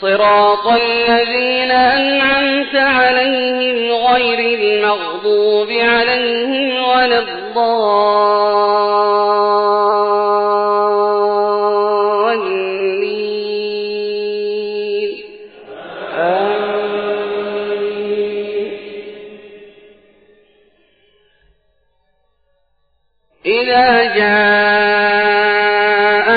صراط الذين أنعمت عليهم غير المغضوب عليهم ولا الضالين. آمين. إذا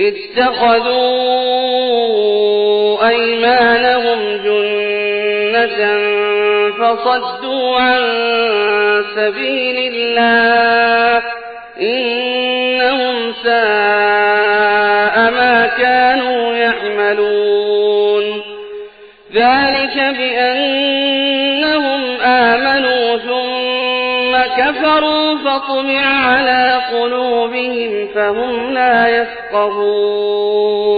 اتخذوا أيمانهم جنة فصدوا عن سبيل الله إنهم ساء ما كانوا يعملون. ذلك بأنهم كفروا فطمع على قلوبهم فهم لا يفقهون.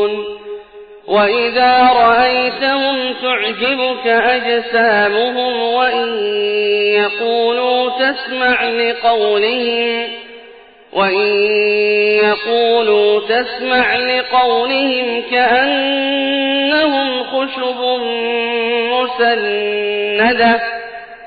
وإذا رأيتهم تعجبك أجسامهم وإن يقولوا تسمع لقولهم وإن يقولوا تسمع لقولهم كأنهم خشب مسندة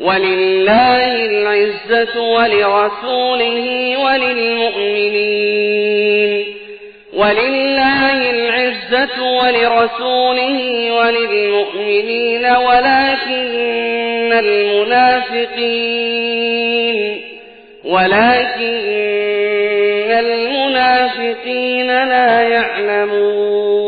ولله العزة ولرسوله وللمؤمنين. ولله العزة ولرسوله وللمؤمنين ولكن المنافقين. ولكن المنافقين لا يعلمون.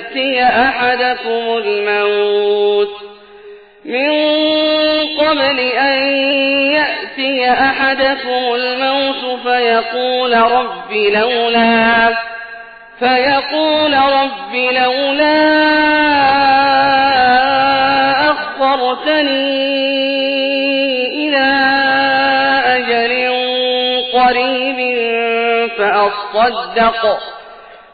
يأتي أحدكم الموت من قبل أن يأتي أحدكم الموت فيقول رب لولا فيقول رب لولا أخرتني إلى أجل قريب فأصدق.